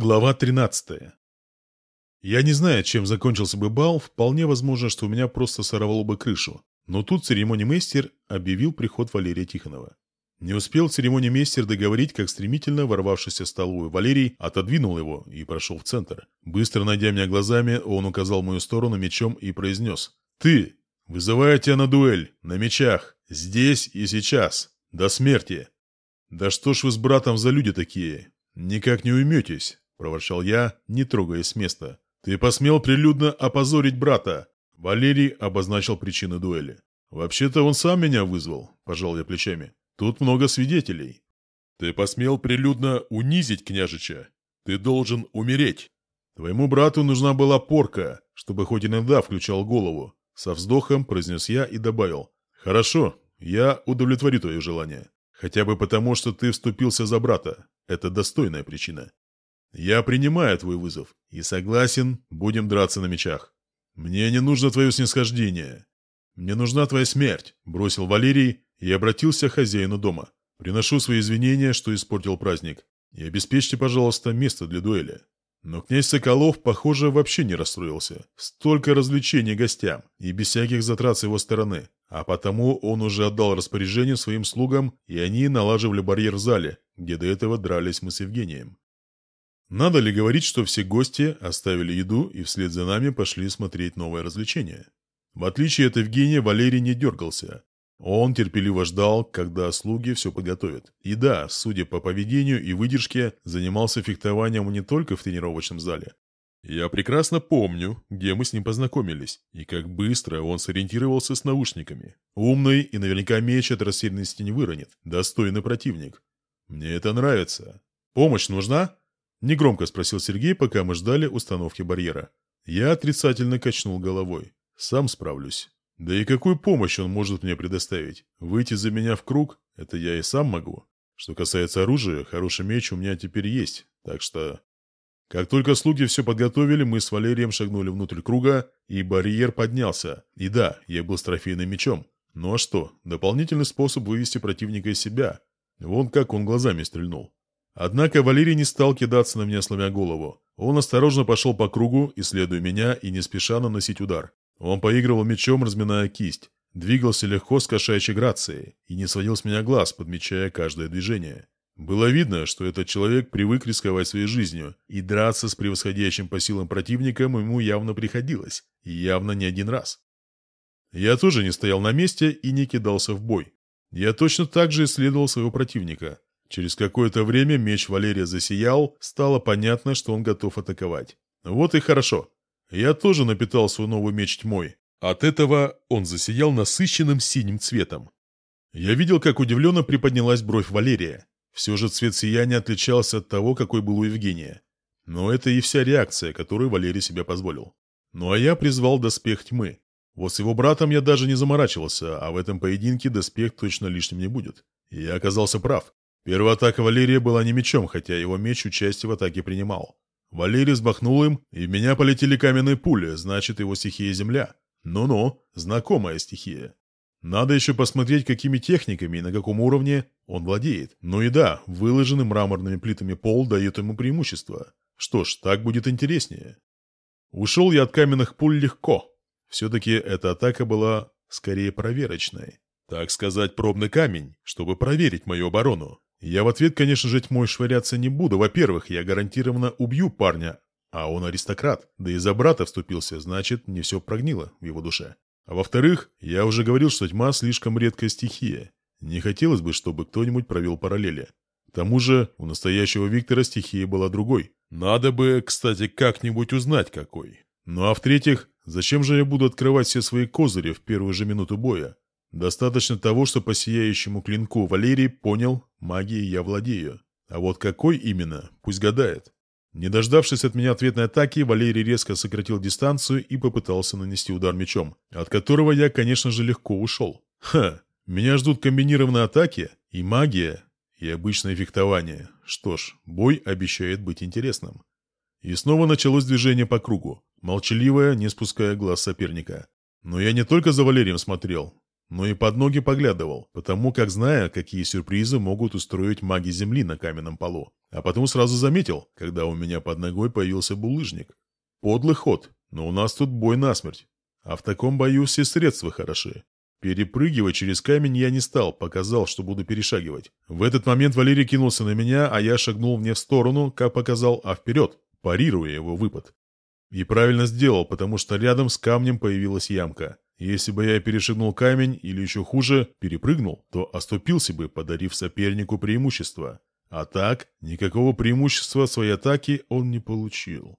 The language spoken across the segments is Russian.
Глава 13. Я не знаю, чем закончился бы бал, вполне возможно, что у меня просто сорвало бы крышу. Но тут церемонимейстер объявил приход Валерия Тихонова. Не успел церемонимейстер договорить, как стремительно ворвавшийся в столовую Валерий отодвинул его и прошел в центр. Быстро найдя меня глазами, он указал мою сторону мечом и произнес. «Ты! Вызываю тебя на дуэль! На мечах! Здесь и сейчас! До смерти!» «Да что ж вы с братом за люди такие? Никак не уйметесь!» — проворчал я, не трогаясь с места. «Ты посмел прилюдно опозорить брата!» Валерий обозначил причины дуэли. «Вообще-то он сам меня вызвал», — пожал я плечами. «Тут много свидетелей». «Ты посмел прилюдно унизить княжича. Ты должен умереть. Твоему брату нужна была порка, чтобы хоть иногда включал голову». Со вздохом произнес я и добавил. «Хорошо, я удовлетворю твое желание. Хотя бы потому, что ты вступился за брата. Это достойная причина. «Я принимаю твой вызов и согласен, будем драться на мечах. Мне не нужно твое снисхождение. Мне нужна твоя смерть», — бросил Валерий и обратился к хозяину дома. «Приношу свои извинения, что испортил праздник, и обеспечьте, пожалуйста, место для дуэли». Но князь Соколов, похоже, вообще не расстроился. Столько развлечений гостям, и без всяких затрат с его стороны. А потому он уже отдал распоряжение своим слугам, и они налаживали барьер в зале, где до этого дрались мы с Евгением. Надо ли говорить, что все гости оставили еду и вслед за нами пошли смотреть новое развлечение? В отличие от Евгения, Валерий не дергался. Он терпеливо ждал, когда слуги все подготовят. И да, судя по поведению и выдержке, занимался фехтованием не только в тренировочном зале. Я прекрасно помню, где мы с ним познакомились, и как быстро он сориентировался с наушниками. Умный и наверняка меч от рассеянности не выронит. Достойный противник. Мне это нравится. Помощь нужна? Негромко спросил Сергей, пока мы ждали установки барьера. Я отрицательно качнул головой. Сам справлюсь. Да и какую помощь он может мне предоставить? Выйти за меня в круг? Это я и сам могу. Что касается оружия, хороший меч у меня теперь есть. Так что... Как только слуги все подготовили, мы с Валерием шагнули внутрь круга, и барьер поднялся. И да, я был с трофейным мечом. Ну а что, дополнительный способ вывести противника из себя. Вон как он глазами стрельнул. Однако Валерий не стал кидаться на меня, сломя голову. Он осторожно пошел по кругу, исследуя меня и не спеша наносить удар. Он поигрывал мечом, разминая кисть. Двигался легко с кошачьей грацией и не сводил с меня глаз, подмечая каждое движение. Было видно, что этот человек привык рисковать своей жизнью, и драться с превосходящим по силам противником ему явно приходилось, и явно не один раз. Я тоже не стоял на месте и не кидался в бой. Я точно так же исследовал своего противника. Через какое-то время меч Валерия засиял, стало понятно, что он готов атаковать. Вот и хорошо. Я тоже напитал свой новый меч тьмой. От этого он засиял насыщенным синим цветом. Я видел, как удивленно приподнялась бровь Валерия. Все же цвет сияния отличался от того, какой был у Евгения. Но это и вся реакция, которую Валерий себе позволил. Ну а я призвал доспех тьмы. Вот с его братом я даже не заморачивался, а в этом поединке доспех точно лишним не будет. Я оказался прав. Первая атака Валерия была не мечом, хотя его меч участие в атаке принимал. Валерий взмахнул им, и в меня полетели каменные пули, значит, его стихия земля. Ну-ну, знакомая стихия. Надо еще посмотреть, какими техниками и на каком уровне он владеет. Ну и да, выложенный мраморными плитами пол дает ему преимущество. Что ж, так будет интереснее. Ушел я от каменных пуль легко. Все-таки эта атака была скорее проверочной. Так сказать, пробный камень, чтобы проверить мою оборону. Я в ответ, конечно же, тьмой швыряться не буду. Во-первых, я гарантированно убью парня, а он аристократ. Да и за брата вступился, значит, не все прогнило в его душе. А во-вторых, я уже говорил, что тьма слишком редкая стихия. Не хотелось бы, чтобы кто-нибудь провел параллели. К тому же, у настоящего Виктора стихия была другой. Надо бы, кстати, как-нибудь узнать, какой. Ну а в-третьих, зачем же я буду открывать все свои козыри в первую же минуту боя? Достаточно того, что по сияющему клинку Валерий понял, магией я владею. А вот какой именно, пусть гадает. Не дождавшись от меня ответной атаки, Валерий резко сократил дистанцию и попытался нанести удар мечом, от которого я, конечно же, легко ушел. Ха, меня ждут комбинированные атаки и магия, и обычное фехтование. Что ж, бой обещает быть интересным. И снова началось движение по кругу, молчаливое, не спуская глаз соперника. Но я не только за Валерием смотрел, но и под ноги поглядывал, потому как зная, какие сюрпризы могут устроить маги Земли на каменном полу. А потом сразу заметил, когда у меня под ногой появился булыжник. Подлый ход, но у нас тут бой насмерть. А в таком бою все средства хороши. Перепрыгивать через камень я не стал, показал, что буду перешагивать. В этот момент Валерий кинулся на меня, а я шагнул не в сторону, как показал, а вперед, парируя его выпад. И правильно сделал, потому что рядом с камнем появилась ямка. Если бы я перешагнул камень или еще хуже, перепрыгнул, то оступился бы, подарив сопернику преимущество. А так, никакого преимущества своей атаки он не получил.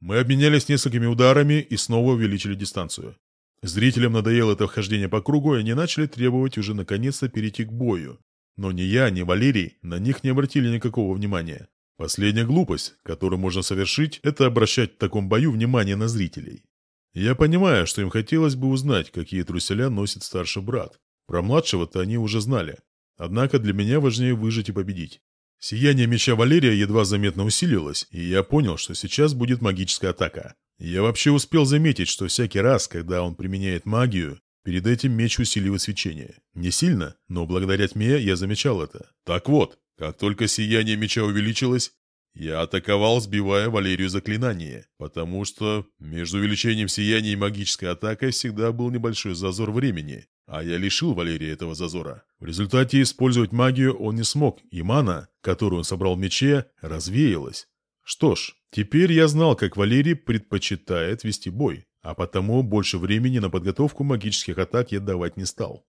Мы обменялись несколькими ударами и снова увеличили дистанцию. Зрителям надоело это вхождение по кругу, и они начали требовать уже наконец-то перейти к бою. Но ни я, ни Валерий на них не обратили никакого внимания. Последняя глупость, которую можно совершить, это обращать в таком бою внимание на зрителей. Я понимаю, что им хотелось бы узнать, какие труселя носит старший брат. Про младшего-то они уже знали. Однако для меня важнее выжить и победить. Сияние меча Валерия едва заметно усилилось, и я понял, что сейчас будет магическая атака. Я вообще успел заметить, что всякий раз, когда он применяет магию, перед этим меч усиливает свечение. Не сильно, но благодаря тьме я замечал это. Так вот, как только сияние меча увеличилось, я атаковал, сбивая Валерию заклинание, потому что между увеличением сияния и магической атакой всегда был небольшой зазор времени, а я лишил Валерия этого зазора. В результате использовать магию он не смог, и мана, которую он собрал в мече, развеялась. Что ж, теперь я знал, как Валерий предпочитает вести бой, а потому больше времени на подготовку магических атак я давать не стал.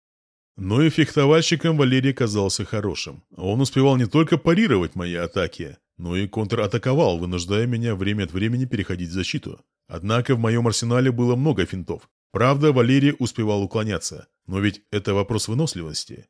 Но и фехтовальщиком Валерий казался хорошим. Он успевал не только парировать мои атаки, но и контратаковал, вынуждая меня время от времени переходить защиту. Однако в моем арсенале было много финтов. Правда, Валерий успевал уклоняться, но ведь это вопрос выносливости.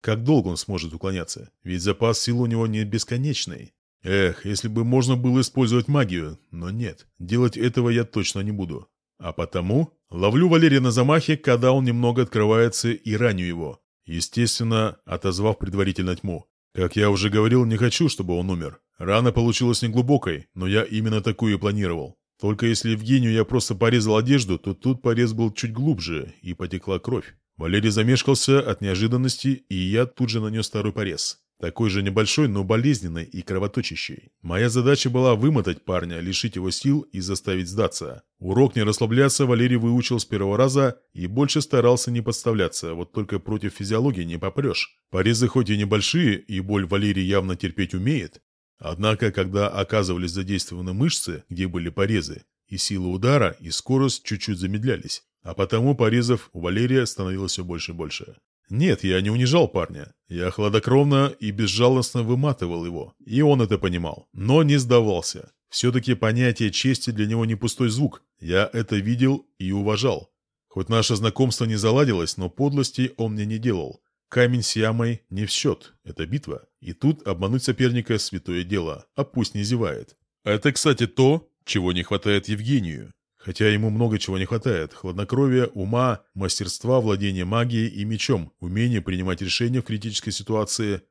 Как долго он сможет уклоняться? Ведь запас сил у него не бесконечный. Эх, если бы можно было использовать магию, но нет, делать этого я точно не буду. А потому ловлю Валерия на замахе, когда он немного открывается и раню его. Естественно, отозвав предварительно тьму. Как я уже говорил, не хочу, чтобы он умер. Рана получилась неглубокой, но я именно такую и планировал. Только если Евгению я просто порезал одежду, то тут порез был чуть глубже, и потекла кровь. Валерий замешкался от неожиданности, и я тут же нанес второй порез. Такой же небольшой, но болезненный и кровоточащий. Моя задача была вымотать парня, лишить его сил и заставить сдаться. Урок не расслабляться Валерий выучил с первого раза и больше старался не подставляться, вот только против физиологии не попрешь. Порезы хоть и небольшие, и боль Валерий явно терпеть умеет. Однако, когда оказывались задействованы мышцы, где были порезы, и сила удара, и скорость чуть-чуть замедлялись. А потому порезов у Валерия становилось все больше и больше. Нет, я не унижал парня. Я хладокровно и безжалостно выматывал его, и он это понимал, но не сдавался. Все-таки понятие чести для него не пустой звук. Я это видел и уважал. Хоть наше знакомство не заладилось, но подлости он мне не делал. Камень с ямой не в счет, это битва. И тут обмануть соперника – святое дело, а пусть не зевает. Это, кстати, то, чего не хватает Евгению. Хотя ему много чего не хватает – хладнокровия, ума, мастерства, владения магией и мечом, умения принимать решения в критической ситуации.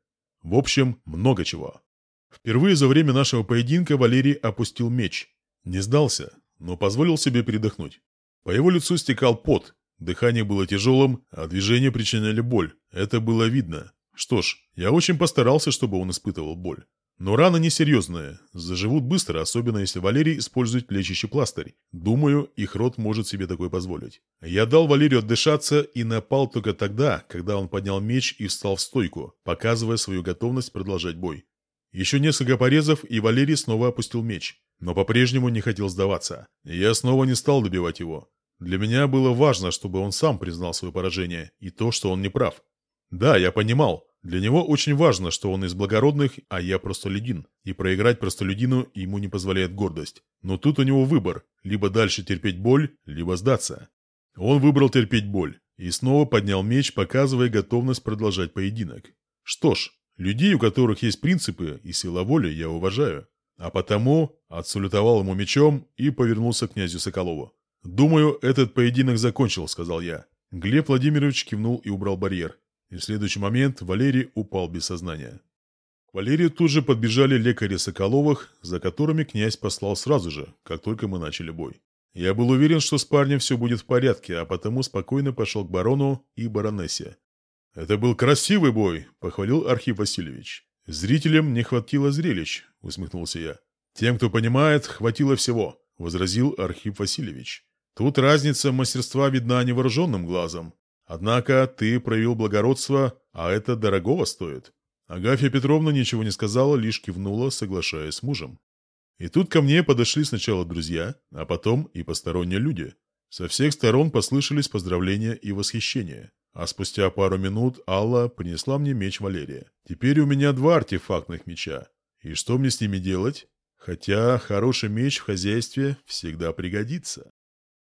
В общем, много чего. Впервые за время нашего поединка Валерий опустил меч. Не сдался, но позволил себе передохнуть. По его лицу стекал пот, дыхание было тяжелым, а движения причиняли боль. Это было видно. Что ж, я очень постарался, чтобы он испытывал боль. Но раны несерьезные, заживут быстро, особенно если Валерий использует лечащий пластырь. Думаю, их рот может себе такое позволить. Я дал Валерию отдышаться и напал только тогда, когда он поднял меч и встал в стойку, показывая свою готовность продолжать бой. Еще несколько порезов, и Валерий снова опустил меч, но по-прежнему не хотел сдаваться. Я снова не стал добивать его. Для меня было важно, чтобы он сам признал свое поражение и то, что он не прав. Да, я понимал, для него очень важно, что он из благородных, а я простолюдин, и проиграть простолюдину ему не позволяет гордость. Но тут у него выбор – либо дальше терпеть боль, либо сдаться. Он выбрал терпеть боль и снова поднял меч, показывая готовность продолжать поединок. Что ж, людей, у которых есть принципы и сила воли, я уважаю. А потому отсалютовал ему мечом и повернулся к князю Соколову. «Думаю, этот поединок закончил», — сказал я. Глеб Владимирович кивнул и убрал барьер. И в следующий момент Валерий упал без сознания. К Валерию тут же подбежали лекари Соколовых, за которыми князь послал сразу же, как только мы начали бой. Я был уверен, что с парнем все будет в порядке, а потому спокойно пошел к барону и баронессе. «Это был красивый бой», — похвалил Архип Васильевич. «Зрителям не хватило зрелищ», — усмехнулся я. «Тем, кто понимает, хватило всего», — возразил Архип Васильевич. «Тут разница мастерства видна невооруженным глазом. Однако ты проявил благородство, а это дорогого стоит». Агафья Петровна ничего не сказала, лишь кивнула, соглашаясь с мужем. И тут ко мне подошли сначала друзья, а потом и посторонние люди. Со всех сторон послышались поздравления и восхищения. А спустя пару минут Алла принесла мне меч Валерия. Теперь у меня два артефактных меча. И что мне с ними делать? Хотя хороший меч в хозяйстве всегда пригодится.